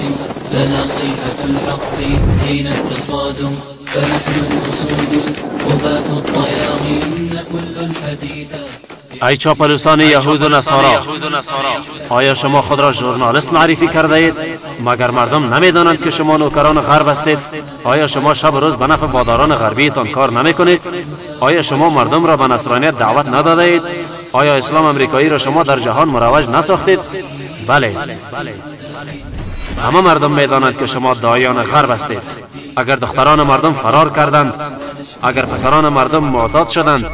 البواسم لنا صيحة الحق حين التصادم فنحن الأسود وبات الطياغين كل الحديدة ای چاپلوسان یهود و نصارا آیا شما خود را ژورنالیست معرفی کرده اید مگر مردم نمی‌دانند که شما نوکران غرب هستید؟ آیا شما شب و روز به نفع باداران غربیتان کار نمی کنید آیا شما مردم را به نصرانیت دعوت نداده اید آیا اسلام امریکایی را شما در جهان مروج نساختید؟ بله. همه مردم می‌دانند که شما دایان غرب هستید. اگر دختران مردم فرار کردند اگر پسران مردم معتاد شدند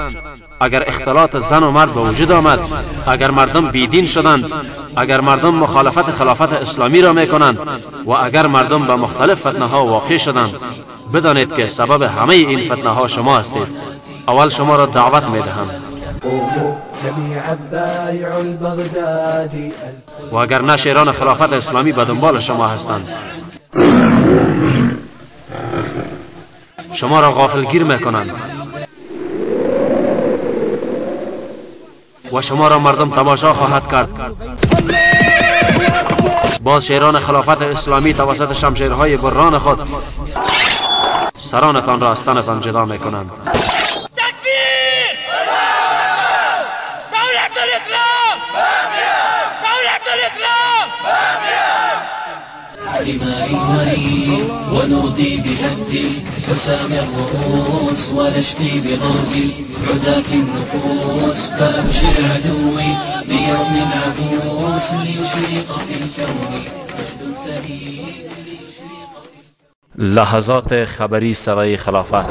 اگر اختلاط زن و مرد به وجود آمد اگر مردم بیدین شدند اگر مردم مخالفت خلافت اسلامی را می کنند و اگر مردم به مختلف فتنه ها واقع شدند بدانید که سبب همه این فتنه ها شما هستید. اول شما را دعوت می دهم و اگر نه شیران خلافت اسلامی به دنبال شما هستند. شما را غافلگیر می کنند و شما را مردم تماشا خواهد کرد. باز شیران خلافت اسلامی توسط شمشیرهای بران خود سرانتان را از تنتان جدا می دماء المريء ونرضي بهد حسام الرؤوس ونشفي بضرب عداة النفوس. فأبشر عدوي بيوم العبوس ليشرق في الكون لحظات خبری صدای خلافت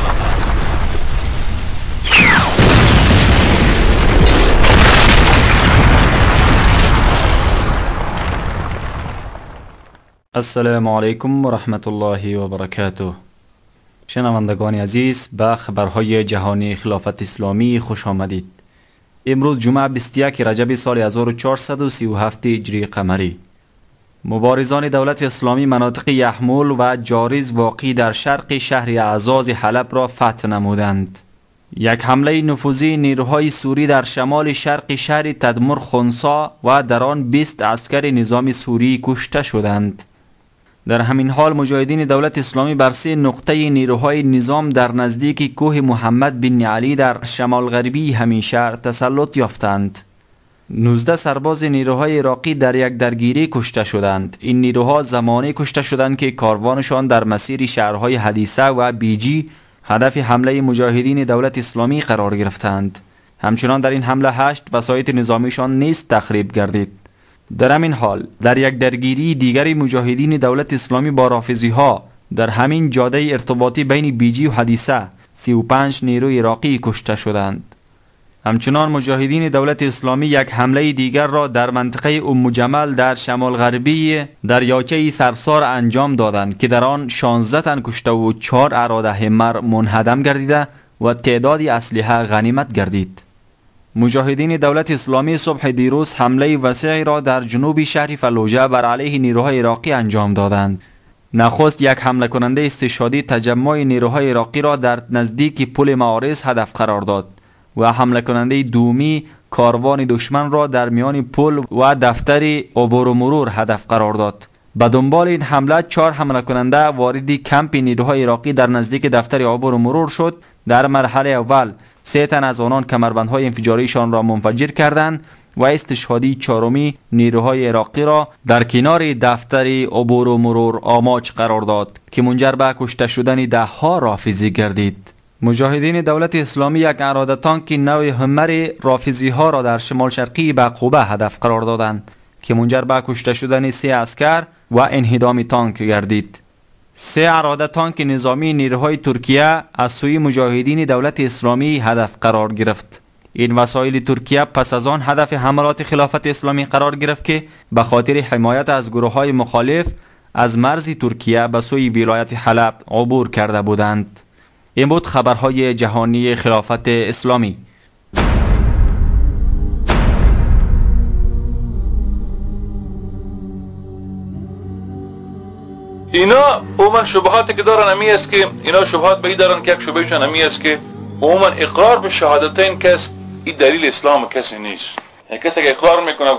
السلام علیکم و رحمت الله و برکاته شنوندگان عزیز به خبرهای جهانی خلافت اسلامی خوش آمدید. امروز جمعه 21 رجب سال 1437 هجری قمری. مبارزان دولت اسلامی مناطق یحمول و جاریز واقع در شرق شهر اعزاز حلب را فتح نمودند. یک حمله نفوذی نیروهای سوری در شمال شرق شهر تدمر خونسا و در آن 20 عسکر نظام سوری کشته شدند. در همین حال مجاهدین دولت اسلامی بر سه نقطه نیروهای نظام در نزدیک کوه محمد بن علی در شمال غربی همین شهر تسلط یافتند. 19 سرباز نیروهای عراقی در یک درگیری کشته شدند. این نیروها زمانی کشته شدند که کاروانشان در مسیر شهرهای حدیثه و بیجی هدف حمله مجاهدین دولت اسلامی قرار گرفتند. همچنان در این حمله هشت وسایط نظامیشان نیز تخریب گردید. در همین حال در یک درگیری دیگری مجاهدین دولت اسلامی با رافضی ها در همین جاده ارتباطی بین بیجی و حدیثه 35 نیروی عراقی کشته شدند. همچنان مجاهدین دولت اسلامی یک حمله دیگر را در منطقه ام جمل در شمال غربی دریاچه سرسار انجام دادند که در آن 16 تن کشته و 4 اراده همر منهدم گردیده و تعدادی اسلحه غنیمت گردید. مجاهدین دولت اسلامی صبح دیروز حمله وسیعی را در جنوب شهر فلوجه بر علیه نیروهای عراقی انجام دادند. نخست یک حمله کننده استشهادی تجمع نیروهای عراقی را در نزدیک پل معارض هدف قرار داد و حمله کننده دومی کاروان دشمن را در میان پل و دفتر عبور و مرور هدف قرار داد. به دنبال این حمله چهار حمله کننده وارد کمپ نیروهای عراقی در نزدیک دفتر عبور و مرور شد. در مرحله اول سه تن از آنان کمربندهای انفجاریشان را منفجر کردند و استشهادی چهارمی نیروهای عراقی را در کنار دفتر عبور و مرور آماج قرار داد که منجر به کشته شدن ده ها رافیزی گردید. مجاهدین دولت اسلامی یک اراده تانک نوع همر رافیزی ها را در شمال شرقی بقوبه هدف قرار دادند که منجر به کشته شدن سه اسکر و انهدام تانک گردید. سه اراده تانک نظامی نیروهای ترکیه از سوی مجاهدین دولت اسلامی هدف قرار گرفت. این وسایل ترکیه پس از آن هدف حملات خلافت اسلامی قرار گرفت که به خاطر حمایت از گروه های مخالف از مرز ترکیه به سوی ولایت حلب عبور کرده بودند. این بود خبرهای جهانی خلافت اسلامی. اینا عموما شبهاتی که دارن امی است که اینا شبهات به دارن که یک شبهشان امی است که عموما اقرار به شهادتین کس این دلیل اسلام کسی نیست. یعنی کسی که اقرار می‌کنه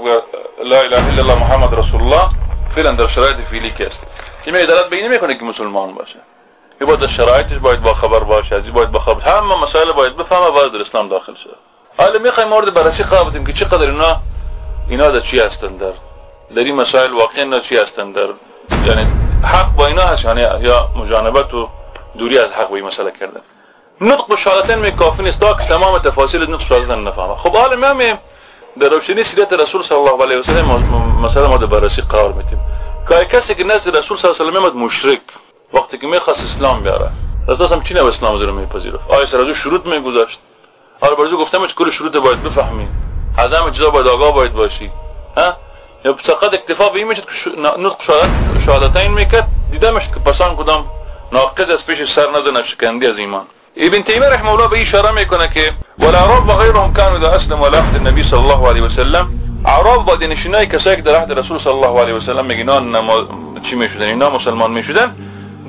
لا اله الا الله محمد رسول الله فعلا در شرایط فعلی کس این ادالت به این نمی‌کنه که مسلمان باشه. این باید شرایطش باید با خبر باشه از باید با خبر همه مسائل باید بفهمه باید در اسلام داخل شده حالا می‌خوایم مورد بررسی قرار که چقدر اینا اینا در چی هستن در در این مسائل واقعا چی هستن در یعنی حق با اینا هست؟ یعنی یا مجانبت و دوری از حق با این مسئله کردن نطق به شهادتین می کافی نیست. تا تمام تفاصیل نطق شهادتین نفهمه. خب حالا ما در روشنی سیرت رسول صلی الله علیه و سلم مثلا ما در بررسی قرار میدیم. که کسی که نزد رسول صلی الله علیه و سلم مشرک. وقتی که می‌خواست اسلام بیاره. رسول هم چی نه اسلام رو میپذیرفت؟ آیا سر از شروط میگذاشت. حالا برزو گفتم کل شروط باید بفهمی از همه چیزا باید آگاه باید باشی. ها؟ فقط اکتفا به این می‌شد که نطق شهادتین می‌کرد دیدمش که پسان کدام ناقض از پیش سر نزن شکندی از ایمان ابن تیمیه رحمه الله به اشاره می‌کنه که والعرب و غیرهم كانوا اذا اسلموا على عهد النبي صلی الله علیه و سلم عرب با دینشینای کسایی که در عهد رسول صلی الله علیه و سلم میگن چی می‌شدن اینا مسلمان می‌شدن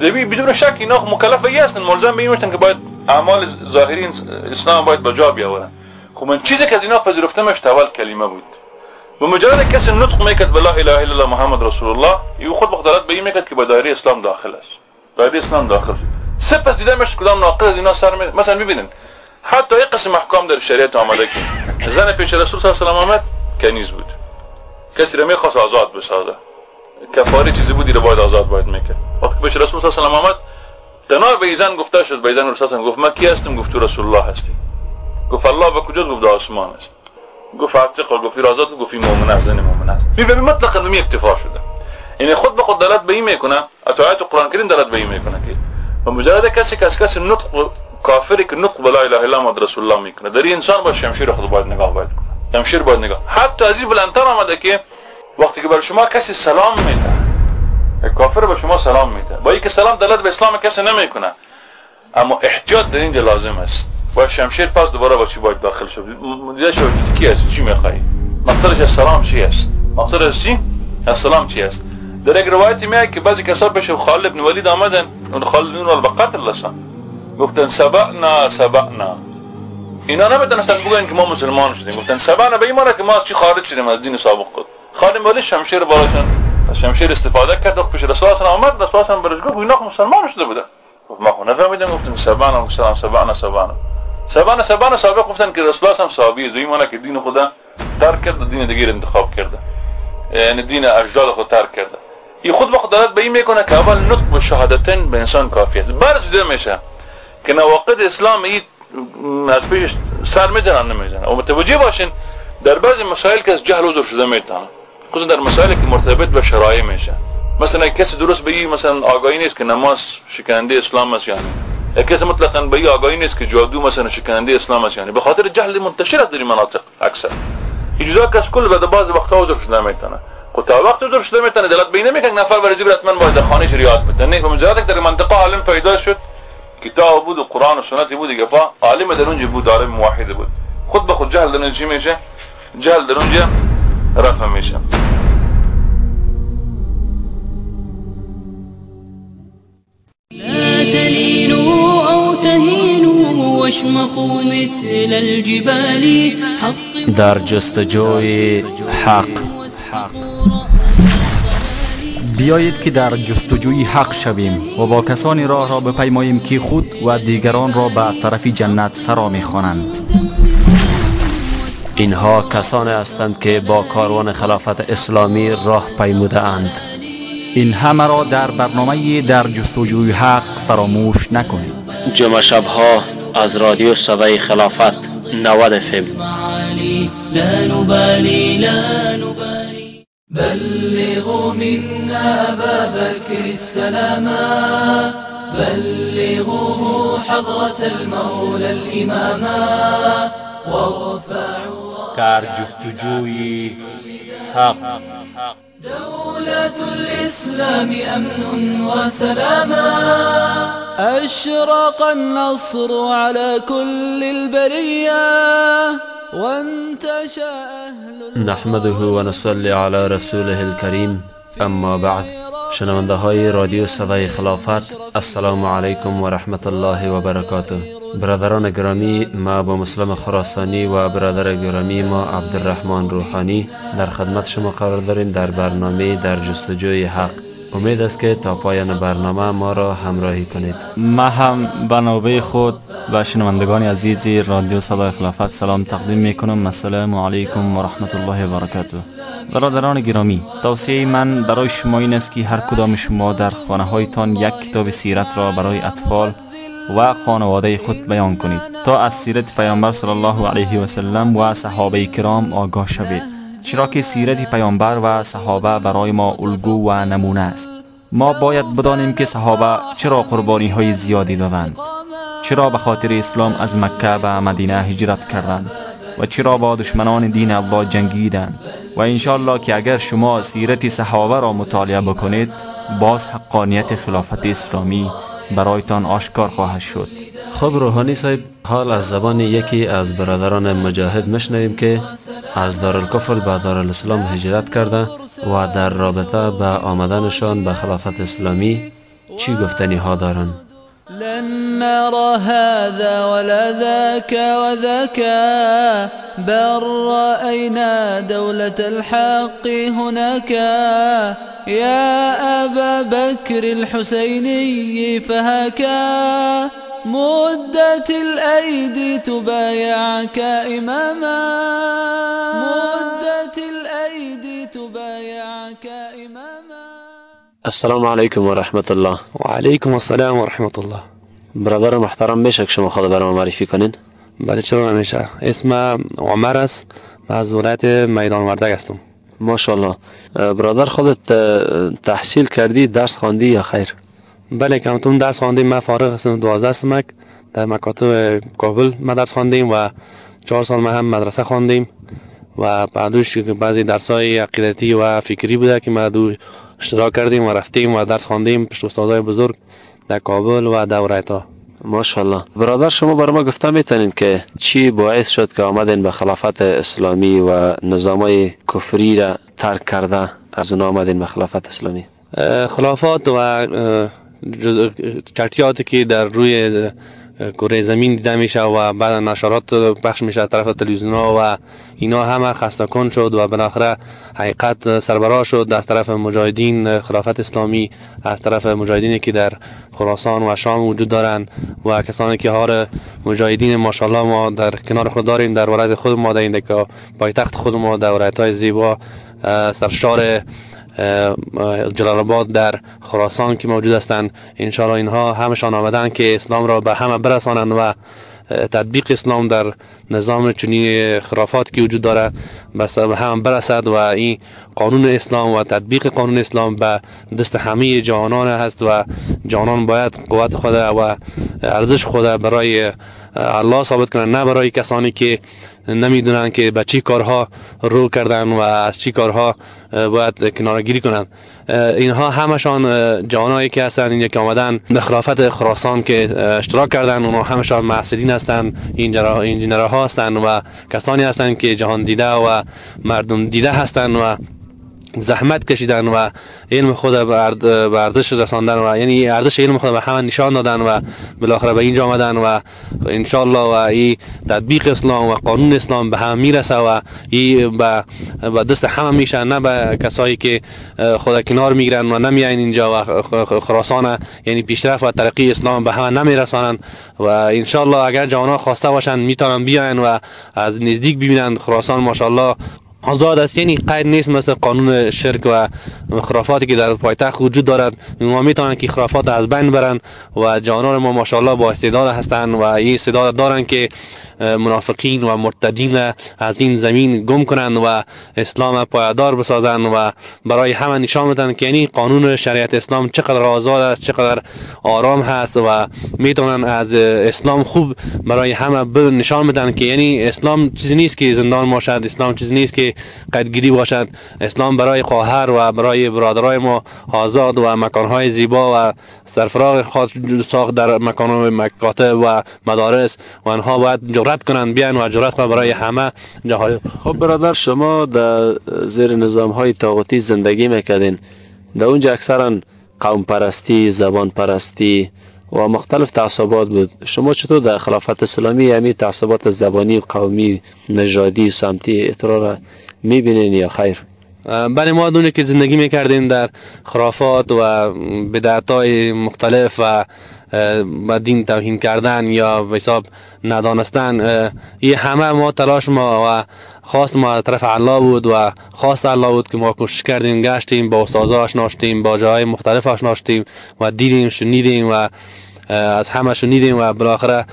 دبی بدون شک اینا مکلف به هستن ملزم به این که باید اعمال ظاهری اسلام باید به جا بیاورن خب من چیزی که از اینا پذیرفتمش اول کلمه بود و مجرد کسی نطق میکرد به لا إله إلا الله محمد رسول الله أو خود بخدارت به این میکرد که به دایره إسلام داخل است. دایره إسلام داخل. سپس دیدمش کدام ناقض از اینا سر می... مثلا ببینین حتی یک قسم احکام در شریعت آمده که زن پیش رسول صلی الله علیه و آمد کنیز بود. کسی رو میخواست آزاد بسازه. کفاری چیزی بودی رو باید آزاد باید میکرد. وقتی پیش رسول صلی الله علیه و آمد تنها به زن گفته شد. به زن رسول گفت ما کی هستم گفت تو رسول الله هستی. گفت الله به کجا گفت آسمان است. گفت عتق گفت رازات گفت مؤمن است زن مؤمن است. ببین مطلقا به اکتفا شده. این خود به خود دلالت به این می‌کنه آیات قرآن کریم دلالت به این می‌کنه که و مجرد کسی که از کسی نطق کافری که نطق لا اله الا محمد رسول الله می‌کنه. در این انسان با شمشیر خود باید نگاه باید کنه. شمشیر باید نگاه. حتی از این بلندتر آمده که وقتی که بر شما کسی سلام میده کافر به شما سلام میده. با اینکه سلام دلالت به اسلام کسی نمی‌کنه اما احتیاط در اینجا لازم است. با شمشیر پس دوباره با چی باید داخل شد؟ دیده شد کی است چی می‌خوای؟ مقصدش السلام چی است مقصد چی؟ السلام چی است در یک روایتی میگه که بعضی کسا پیش خالد بن ولید آمدن. اون خالد بن ولید بقتل لسان گفتن سبعنا سبعنا. اینا نمی‌تونستن بگن که ما مسلمان شدیم. گفتن سبعنا به این که ما چی خارج شدیم؟ از دین سابق خود. خالد بن ولید شمشیر بالاشون از شمشیر استفاده کرد. و پیش رسول الله آمد. رسول الله برش گفت اینا مسلمان شده بودن. گفت ما خو نفهمیدم گفتن سبعنا سلام سبعنا سبعنا. سبعنا سبعنا سابق گفتن که رسول هم صحابی مانه که دین خدا ترک کرد دین دیگر انتخاب کرده. یعنی دین اجداد خود ترک کرده. این خود به خدالت به این می‌کنه که اول نطق و شهادتن به انسان کافی است. دیده میشه که نواقد اسلام این از پیش سر می‌زنن نمی‌زنن. و متوجه باشین در بعضی مسائل که از جهل عذر شده می‌تونه. خصوصا در مسائلی که مرتبط به شرایع میشه. مثلا کسی درست به مثلا آگاهی نیست که نماز شکننده اسلام است یعنی کسی مطلقاً به آگاهی نیست که جادو مثلا شکننده اسلام است. یعنی به خاطر جهل منتشر است در این مناطق اکثر. اجازه کس کل بعد بعض وقتا عذر شده می‌تونه. خب تا وقت عذر شده می‌تونه. دلت بینه میگه نفر برای حتما باید خانه شریعت بتنه و مجرد در منطقه عالم پیدا شد. کتاب بود و قرآن و سنت بود دیگه. عالم در اونجا بود عالم موحد بود. خود به خود جهل در اونجا میشه. جهل در اونجا رفع میشه. أو تهينوا واشمخوا مثل الجبال در جستجوی حق. بیایید که در جستجوی حق شویم و با کسانی راه را بپیماییم که خود و دیگران را به طرف جنت فرا می‌خوانند. اینها کسان هستند که با کاروان خلافت اسلامی راه پیموده اند این همه را در برنامه در جستجوی حق فراموش نکنید. جمعه شبها از رادیو صدای خلافت 90 فم لا نبالي لا نبالي بلغوا منا أبا بكر السلاما بلغوه حضرة المولى الإماما وارفعوا در جستجوی حق. دولة الإسلام أمن وسلاما. أشرق النصر على كل البرية وانتشى أهل نحمده و نصلی علی رسوله الکریم أما بعد شنونده های رادیو صدای خلافت السلام علیکم و رحمت الله و برکاته برادران گرامی ما با مسلم خراسانی و برادر گرامی ما عبدالرحمن روحانی در خدمت شما قرار داریم در برنامه در جستجوی حق. امید است که تا پایان برنامه ما را همراهی کنید. ما هم به نوبه خود و شنوندگان عزیز رادیو صدای خلافت سلام تقدیم می کنم السلام علیکم و رحمت الله و برکاته. برادران گرامی توصیه من برای شما این است که هر کدام شما در خانه هایتان یک کتاب سیرت را برای اطفال و خانواده خود بیان کنید. تا از سیرت پیامبر صلی الله علیه و سلم و صحابه کرام آگاه شوید. چرا که سیرت پیامبر و صحابه برای ما الگو و نمونه است. ما باید بدانیم که صحابه چرا قربانی های زیادی دادند. چرا به خاطر اسلام از مکه به مدینه هجرت کردند و چرا با دشمنان دین الله جنگیدند. و انشالله که اگر شما سیرت صحابه را مطالعه بکنید باز حقانیت خلافت اسلامی برایتان آشکار خواهد شد. خب روحانی صاحب حال از زبان یکی از برادران مجاهد مشنویم که از دارالکفر به دارالاسلام هجرت کرده و در رابطه به آمدنشان به خلافت اسلامی چی گفتنی ها دارند؟ لن نرى هذا ولا ذاك وذاك بل رأينا دولة الحق هناك. يا أبا بكر الحسيني فهكا مدت الأيدي تبايعك إماما. مدت الأيدي تبايعك إماما. السلام علیکم و رحمت الله. و علیکم السلام و رحمت الله. برادر محترم میشه که شما خود برای ما معرفی کنین؟ بله چرا نمیشه؟ اسم عمر است و از ولایت میدان وردک هستم. ماشاءالله. برادر خودت تحصیل کردی درس خواندی یا خیر؟ بله کمتون درس خواندیم. من فارغ هستم 12 سمک در مکاتب کابل ما درس خواندیم و چهار سال ما هم مدرسه خواندیم و بعدش که بعضی درس های عقیدتی و فکری بوده که ما دو اشتراک کردیم و رفتیم و درس خواندیم. پشت استادای بزرگ در کابل و در ولایت‌ها ماشاءالله. برادر شما برای ما گفته می‌تونین که چی باعث شد که آمدین به خلافت اسلامی و نظامای کفری را ترک کرده از اون آمدین به خلافت اسلامی؟ خلافات و چرتیاتی که در روی کره زمین دیده میشه و بعد نشرات پخش میشه طرف تلویزیون و اینا همه خسته کن شد و بالاخره حقیقت سربراه شد از طرف مجاهدین خلافت اسلامی از طرف مجاهدینی که در خراسان و شام وجود دارند و کسانی که هار مجاهدین ماشاءالله ما در کنار خود داریم در ولایت خود ما در این دکا پایتخت خود ما در ولایت های زیبا سرشار جلال آباد در خراسان که موجود هستند. انشاءالله اینها همشان آمدن که اسلام را به همه برسانند و تطبیق اسلام در نظام چنین خرافات که وجود دارد بس به هم برسد و این قانون اسلام و تطبیق قانون اسلام به دست همه جوانان هست و جوانان باید قوت خود و ارزش خود برای الله ثابت کنند نه برای کسانی که نمی‌دونن که به چی کارها رو کردن و از چی کارها باید کنارگیری کنند اینها همشان جوانایی که هستن این که آمدن به خلافت خراسان که اشتراک کردن اونها همشان معصدین هستند انجینر ها هستند و کسانی هستند که جهان دیده و مردم دیده هستند و زحمت کشیدن و علم خود به ارزش رساندن و یعنی ارزش علم خود به همه نشان دادن و بالاخره به اینجا آمدن و انشالله و این تطبیق اسلام و قانون اسلام به همه می‌رسه و این به دست همه میشه نه به کسایی که خود کنار می‌گیرن و نمیاین اینجا و خراسان یعنی پیشرفت و ترقی اسلام به همه نمیرسانن و انشالله اگر جوانا خواسته باشن می‌تونن بیاین و از نزدیک ببینن خراسان ماشاءالله آزاد است. یعنی قید نیست مثل قانون شرک و خرافاتی که در پایتخت وجود دارد ما می‌تونن که خرافات از بین برن و جانان ما ماشاءالله با استعداد هستند و این استعداد دارن که منافقین و مرتدین از این زمین گم کنند و اسلام پایدار بسازند و برای همه نشان بدن که یعنی قانون شریعت اسلام چقدر آزاد است چقدر آرام هست و می‌تونن از اسلام خوب برای همه نشان بدن که یعنی اسلام چیزی نیست که زندان باشد اسلام چیزی نیست که قدگیری باشد اسلام برای خواهر و برای برادرای ما آزاد و مکانهای زیبا و سرفراغ خاص ساخت در مکان مکاتب و مدارس و آنها باید جرأت کنند بیان و جرأت کنند برای همه جاهای خب برادر شما در زیر نظام های طاغوتی زندگی می‌کردین. در اونجا اکثرا قوم پرستی زبان پرستی و مختلف تعصبات بود. شما چطور در خلافت اسلامی یعنی تعصبات زبانی قومی نژادی سمتی اطرار می‌بینین یا خیر؟ بله ما دونه که زندگی می‌کردیم در خرافات و بدعت های مختلف و با دین توهین کردن یا به حساب ندانستن این همه ما تلاش ما و خواست ما طرف الله بود و خواست الله بود که ما کوشش کردیم گشتیم با استازا آشنا با جاهای مختلف آشنا و دیدیم شنیدیم و از همه شنیدیم و بالاخره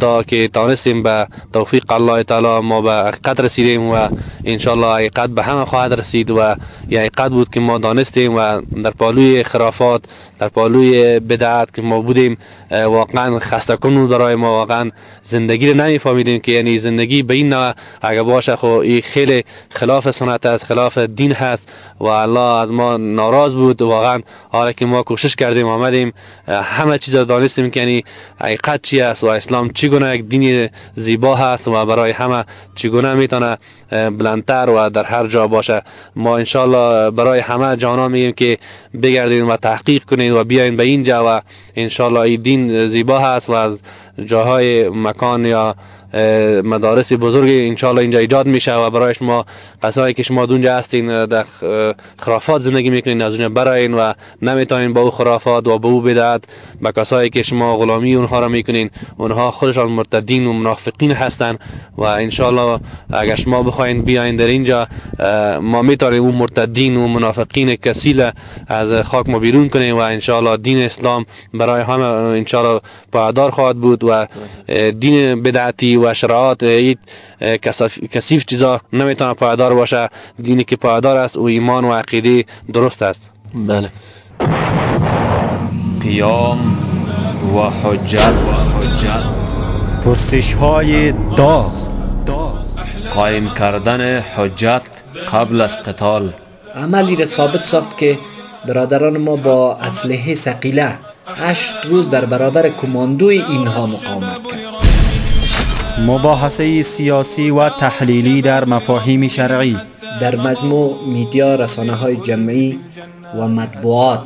تا که تانستیم به توفیق الله تعالی ما به حقیقت رسیدیم و انشالله حقیقت به همه خواهد رسید و یه حقیقت بود که ما دانستیم و در پالوی خرافات در پالوی بدعت که ما بودیم واقعا خسته کن برای ما. واقعا زندگی رو نمیفهمیدیم که یعنی زندگی به این نوع اگه باشه خو این خیلی خلاف سنت است خلاف دین هست و الله از ما ناراض بود. واقعا حالا که ما کوشش کردیم آمدیم. همه چیز دانستیم که یعنی حقیقت چی است و اسلام چگونه یک دین زیبا هست و برای همه چگونه می‌تونه بلندتر و در هر جا باشه. ما انشالله برای همه جانا میگیم که بگردین و تحقیق کنین و بیاین به اینجا و انشالله این دین زیبا هست و از جاهای مکان یا مدارس بزرگ انشالله اینجا ایجاد میشه و برای شما کسایی که شما دونجا هستین در خرافات زندگی می‌کنین از اونجا براین و نمی‌تونین با او خرافات و با او بدعت. به کسایی که شما غلامی اونها را می‌کنین اونها خودشان مرتدین و منافقین هستن و انشالله اگر شما بخواین بیاین در اینجا ما می‌تونیم اون مرتدین و منافقین کسیل از خاک ما بیرون کنیم و انشالله دین اسلام برای همه انشالله پایدار خواهد بود و دین بدعتی و شرایط کسیف چیزا نمی‌تونه پایدار باشه. دینی که پایدار است و ایمان و عقیده درست است. بله. قیام و حجت. پرسش های داغ. قایم کردن حجت قبل از قتال. عملی را ثابت ساخت که برادران ما با اسلحه سقیله هشت روز در برابر کماندوی اینها مقاومت کرد. مباحثه سیاسی و تحلیلی در مفاهیم شرعی. در مجموع میدیا رسانه های جمعی و مطبوعات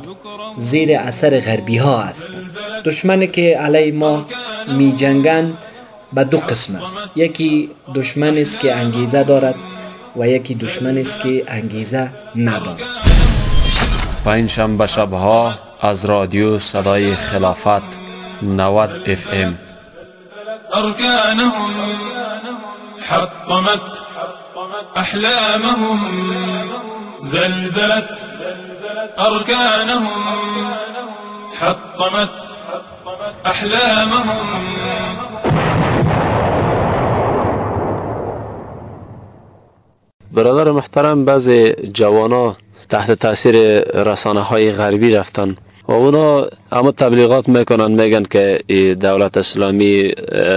زیر اثر غربی ها است. دشمنی که علی ما می جنگن به دو قسم است یکی دشمن است که انگیزه دارد و یکی دشمن است که انگیزه ندارد. پنج شنبه شبها از رادیو صدای خلافت 90 اف ام. أركانهم حطمت أحلامهم زلزلت أركانهم حطمت أحلامهم برادر محترم بعض جوانا تحت تأثیر رسانه های غربی رفتن. و اونا اما تبلیغات می‌کنن میگن که دولت اسلامی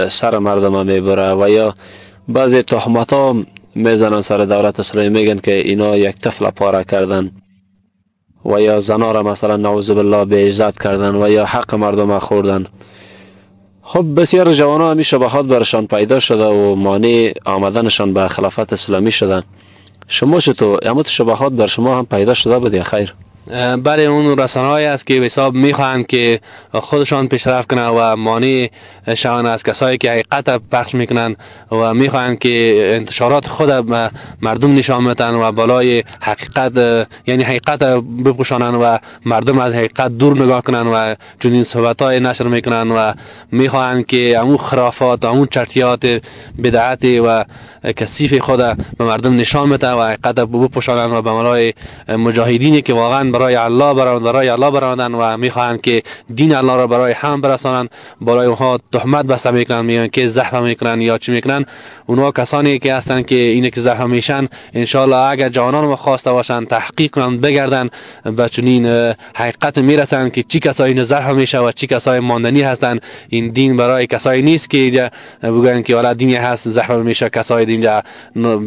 سر مردم می‌بره و یا بعضی تهمت ها می‌زنن سر دولت اسلامی میگن که اینا یک طفل پاره کردن و یا زنا را مثلا نعوذ بالله به کردن و یا حق مردم خوردن. خب بسیار جوان ها همی شبهات برشان پیدا شده و مانع آمدنشان به خلافت اسلامی شدن شما چطور؟ اما شباهات بر شما هم پیدا شده بود خیر. برای اون رسانه‌ای است که به حساب می‌خواهند که خودشان پیشرفت کنند و مانع شوند از کسایی که حقیقت پخش می‌کنند و می‌خواهند که انتشارات خود مردم نشان میدن و بالای حقیقت یعنی حقیقت بپوشانند و مردم از حقیقت دور نگاه کنند و چنین صحبت های نشر می‌کنند و می‌خواهند که امون خرافات امون چرتیات بدعت و کثیف خود به مردم نشان میدن و حقیقت بپوشانند و به بالای مجاهدینی که واقعا برای الله برای برای الله براندن و می‌خواهند که دین الله را برای هم برسانند. برای اونها تهمت بسته می‌کنن میگن که زحمه می‌کنن یا چی می‌کنن اونها کسانی که هستن که اینه که زحمه میشن ان اگر جوانان ما خواسته باشن تحقیق کنند بگردن به چنین حقیقت می‌رسن که چی کسایی زحمه میشه و چی کسایی ماندنی هستن این دین برای کسایی نیست که بگن که والا دینی هست زحمه میشه کسایی اینجا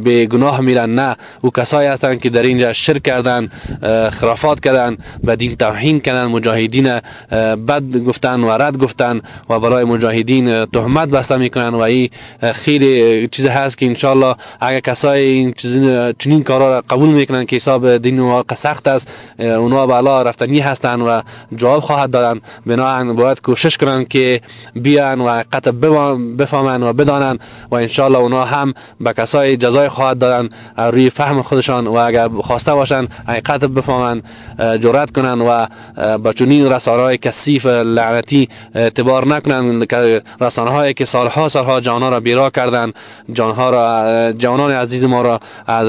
به گناه میرن. نه او کسایی هستن که در اینجا شرک کردن خرافات کردن و دین توهین کردن مجاهدین بد گفتن و رد گفتن و برای مجاهدین تهمت بسته می‌کنن. و این خیلی چیز هست که انشالله اگر کسای این چنین کارا را قبول می‌کنن که حساب دین واقع سخت است اونا بالا رفتنی هستن و جواب خواهد دادن. بنابراین باید کوشش کنن که بیان و حقیقت بفهمن و بدانن و انشالله اونا هم به کسای جزای خواهد دادن روی فهم خودشان و اگر خواسته باشن حقیقت بفهمن جرأت کنن و با چنین رسانه های کثیف لعنتی اعتبار نکنن که رسانه هایی که سالها سالها جانها را بیرا کردن جانها را جوانان عزیز ما را از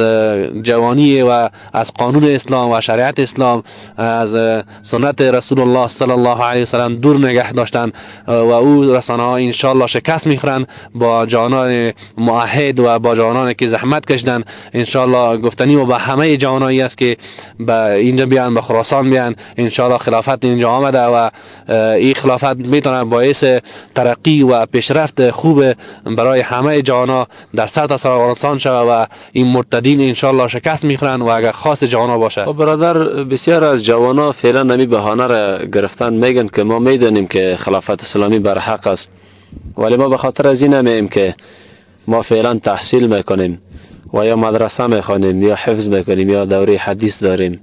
جوانی و از قانون اسلام و شریعت اسلام از سنت رسول الله صلی الله علیه وسلم دور نگه داشتن و او رسانه ها انشالله شکست می‌خورن با جوانان معهد و با جوانان که زحمت کشیدن. انشالله گفتنی و به همه جوانایی است که به اینجا بیان به خراسان بیان. انشاءالله خلافت اینجا آمده و این خلافت می‌تونه باعث ترقی و پیشرفت خوب برای همه جانا در سطح افغانستان شود و این مرتدین انشاءالله شکست می‌خورن و اگر خاص جانا باشه. خب برادر بسیار از جوانا فعلا نمی بهانه را گرفتن. میگن که ما می‌دانیم که خلافت اسلامی بر حق است. ولی ما به خاطر از این نمیم که ما فعلا تحصیل می‌کنیم و یا مدرسه می‌خوانیم یا حفظ می‌کنیم یا دوره حدیث داریم.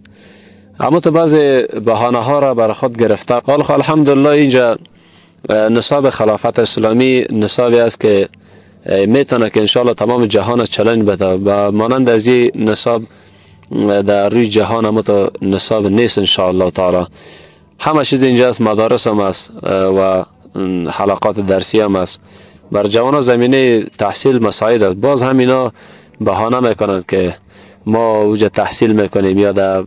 اما تو بعض بهانه ها را بر خود گرفته حال خب الحمدلله اینجا نصاب خلافت اسلامی نصابی است که می‌تونه که انشاءالله تمام جهان چلنج بده و مانند از این نصاب در روی جهان اما تو نصاب نیست انشاءالله تعالی. همه چیز اینجا است مدارس هم است و حلقات درسی هم است. بر جوان زمینه تحصیل مساعد است. باز هم اینا بهانه می‌کنند که ما اوجا تحصیل می‌کنیم یا در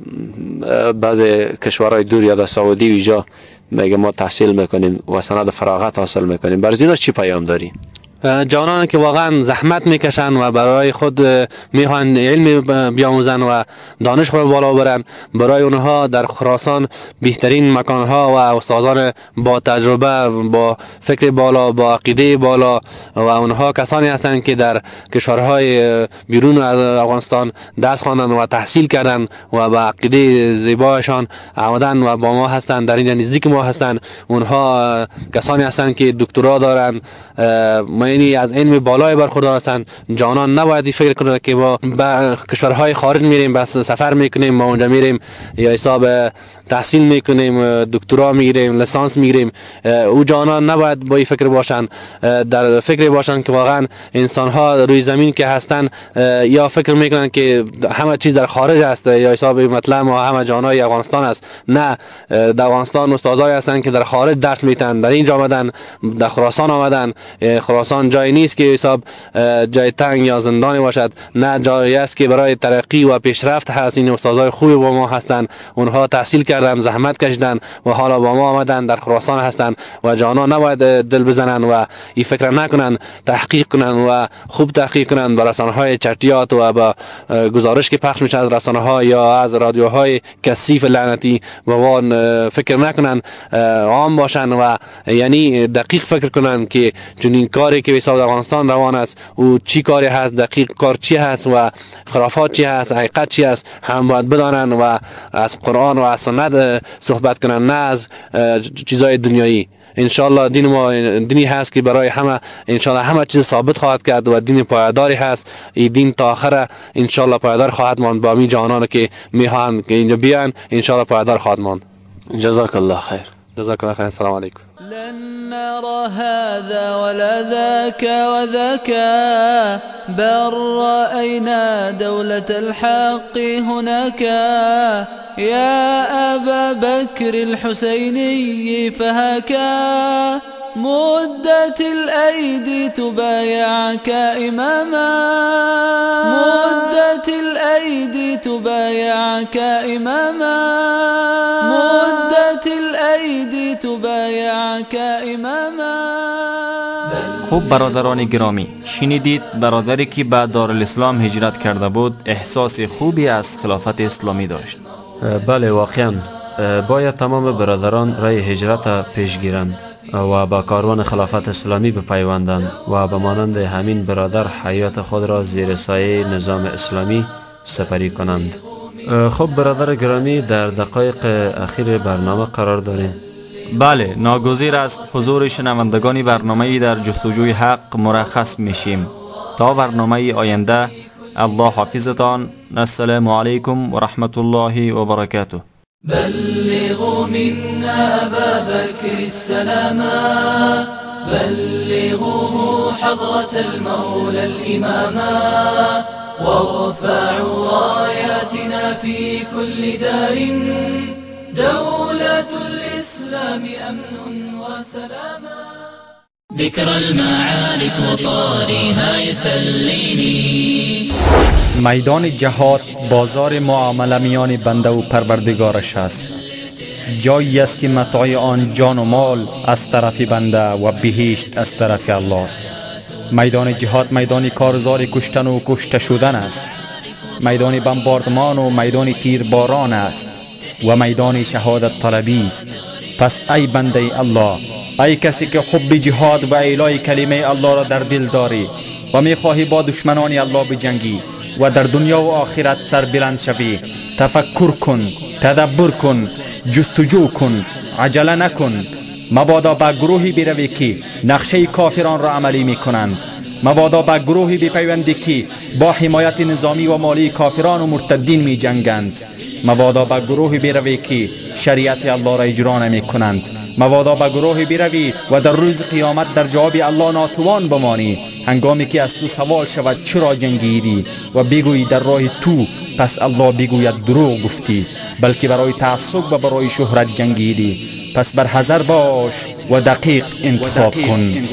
بعض کشورهای دور یا در سعودی ویجا میگه ما تحصیل می‌کنیم و سند فراغت حاصل می‌کنیم. بر اینا چی پیام داری جوانان که واقعا زحمت می‌کشن و برای خود می‌خوان علم بیاموزن و دانش رو بالا برن. برای اونها در خراسان بهترین مکانها و استادان با تجربه با فکر بالا با عقیده بالا و اونها کسانی هستند که در کشورهای بیرون از افغانستان درس خواندن و تحصیل کردن و با عقیده زیبایشان آمدن و با ما هستند در اینجا نزدیک ما هستند اونها کسانی هستند که دکترا دارن. یعنی از علم بالای برخوردار هستند. جانان نباید فکر کنه که ما به کشورهای خارج میریم بس سفر می‌کنیم ما اونجا میریم یا حساب تحصیل می‌کنیم دکترا می‌گیریم لسانس می‌گیریم. او جانان نباید با این فکر باشن در فکر باشن که واقعا انسان ها روی زمین که هستن یا فکر می‌کنن که همه چیز در خارج است یا حساب مطلب ما همه جانای افغانستان است. نه در افغانستان استادای هستن که در خارج درس میتن در اینجا آمدن در خراسان آمدن خراسان جای نیست که حساب جای تنگ یا زندانی باشد. نه جایی است که برای ترقی و پیشرفت هست. این استادای خوب با ما هستند. اونها تحصیل کردن زحمت کشیدن و حالا با ما آمدن در خراسان هستند و جانا نباید دل بزنن و این فکر نکنن تحقیق کنن و خوب تحقیق کنن بر رسانه های چرتیات و با گزارش که پخش میشه از رسانه ها یا از رادیوهای کثیف لعنتی و فکر نکنن عام باشن و یعنی دقیق فکر کنن که چنین کاری که به افغانستان روان است. او چی کاری هست؟ دقیق کار چی هست؟ و خرافات چی هست؟ حقیقت چی هست؟ هم باید بدانن و از قرآن و از سنت صحبت کنن نه از چیزای دنیایی. انشالله دین ما دینی هست که برای همه انشالله همه چیز ثابت خواهد کرد و دین پایداری هست. این دین تا آخر انشالله پایدار خواهد ماند. با می جانان که می‌خواهند که اینجا بیان انشالله پایدار خواهد ماند. جزاک الله خیر. جزاک الله خیر. السلام علیکم. لن نرى هذا ولا ذاك وذاك بل رأينا دولة الحق هناك يا أبا بكر الحسيني فهكا مدت الأيدي تبايعك إماما. مدت الأيدي تبايعك إماما. مدت الأيدي تبايعك إماما. خوب برادران گرامی شنیدید برادری که به دارالاسلام هجرت کرده بود احساس خوبی از خلافت اسلامی داشت. بله واقعا. باید تمام برادران رای هجرت پیش گیرند. و با کاروان خلافت اسلامی بپیوندند و به مانند همین برادر حیات خود را زیر سایه نظام اسلامی سپری کنند. خب برادر گرامی در دقایق اخیر برنامه قرار داریم. بله ناگزیر از حضور شنوندگان برنامه در جستجوی حق مرخص میشیم. تا برنامه آینده الله حافظتان. السلام علیکم و رحمت الله و برکاته. بلغوا منا أبا بكر السلاما بلغوه حضرة المولى الإماما وارفعوا راياتنا في كل دار. دولة الإسلام أمن وسلاما. ذكرى المعارك وطارها يسليني. میدان جهاد بازار معامله میان بنده و پروردگارش است. جایی است که متاع آن جان و مال از طرف بنده و بهشت از طرف الله است. میدان جهاد میدان کارزار کشتن و کشته شدن است. میدان بمباردمان و میدان تیرباران است و میدان شهادت طلبی است. پس ای بنده الله ای کسی که حب جهاد و اعلای کلمه الله را در دل داری و می‌خواهی با دشمنان الله بجنگی و در دنیا و آخرت سربلند شوی. تفکر کن تدبر کن جستجو کن عجله نکن. مبادا به گروهی بروی که نقشه کافران را عملی می کنند مبادا به گروهی بپیوندی که با حمایت نظامی و مالی کافران و مرتدین می جنگند مبادا به گروهی بروی که شریعت الله را اجرا نمی کنند مبادا به گروهی بروی و در روز قیامت در جواب الله ناتوان بمانی. هنگامی که از تو سوال شود چرا جنگیدی؟ و بگویی در راه تو پس الله بگوید دروغ گفتی بلکه برای تعصب و برای شهرت جنگیدی. پس بر حذر باش و دقیق انتخاب کن.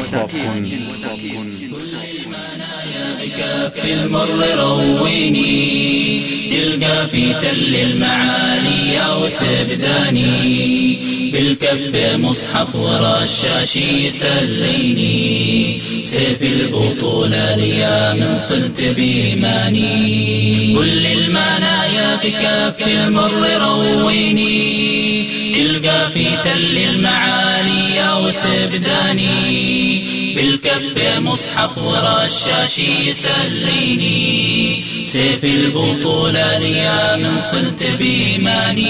بكف المر رويني تلقى في تل المعالي أو سبداني بالكف مصحف ورا الشاشي يسليني. سيف البطولة ليا من صلت بإيماني. كل المنايا بكف المر رويني. تلقى في تل المعالي أو سبداني بالكف مصحف ورا الشاشي يسليني. سيف البطولة ليا من صلت بإيماني.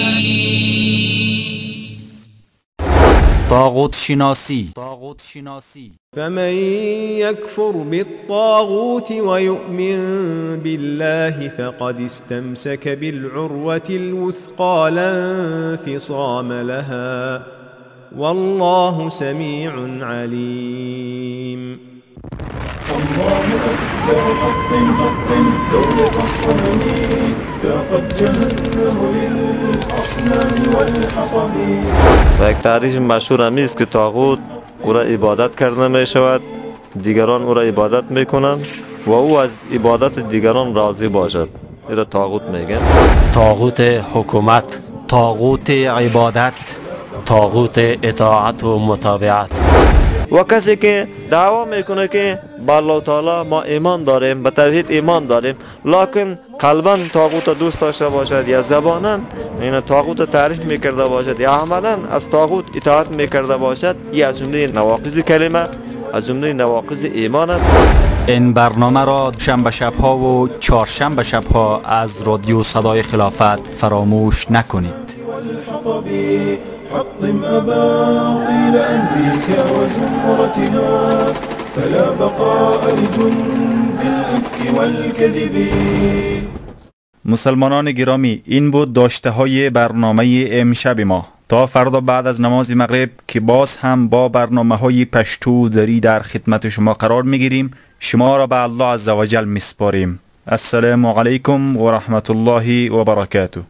طاغوت شناسی. فمن يكفر بالطاغوت ويؤمن بالله فقد استمسك بالعروة الوثقى لا انفصام لها. والله سميع عليم. الله أكبر حطم حطم دولة الصنم تاقت جهنم والحطم و یک تعریف مشهور همی است که تاغوت او را عبادت کرده می شود دیگران او را عبادت می کنند و او از عبادت دیگران راضی باشد. این را تاغوت میگن. تاغوت حکومت طاغوت عبادت تاغوت اطاعت و متابعت. و کسی که دعوا می‌کنه که با الله تعالی ما ایمان داریم به توحید ایمان داریم لکن قلبا تاغوت دوست داشته باشد یا زبانا این تاغوت تعریف می‌کرده باشد یا عملا از تاغوت اطاعت می‌کرده باشد این از جمله نواقض کلمه از جمله نواقض ایمان است این برنامه را شنبه شبها و چهارشنبه شبها از رادیو صدای خلافت فراموش نکنید حطم أباطيل أمريكا وزمرتها فلا بقاء لجند الإفك والكذب. مسلمانان گرامی این بود داشته های برنامه امشب ما. تا فردا بعد از نماز مغرب که باز هم با برنامه های پشتو دری در خدمت شما قرار میگیریم شما را به الله عزوجل میسپاریم. السلام علیکم و رحمت الله و برکاته.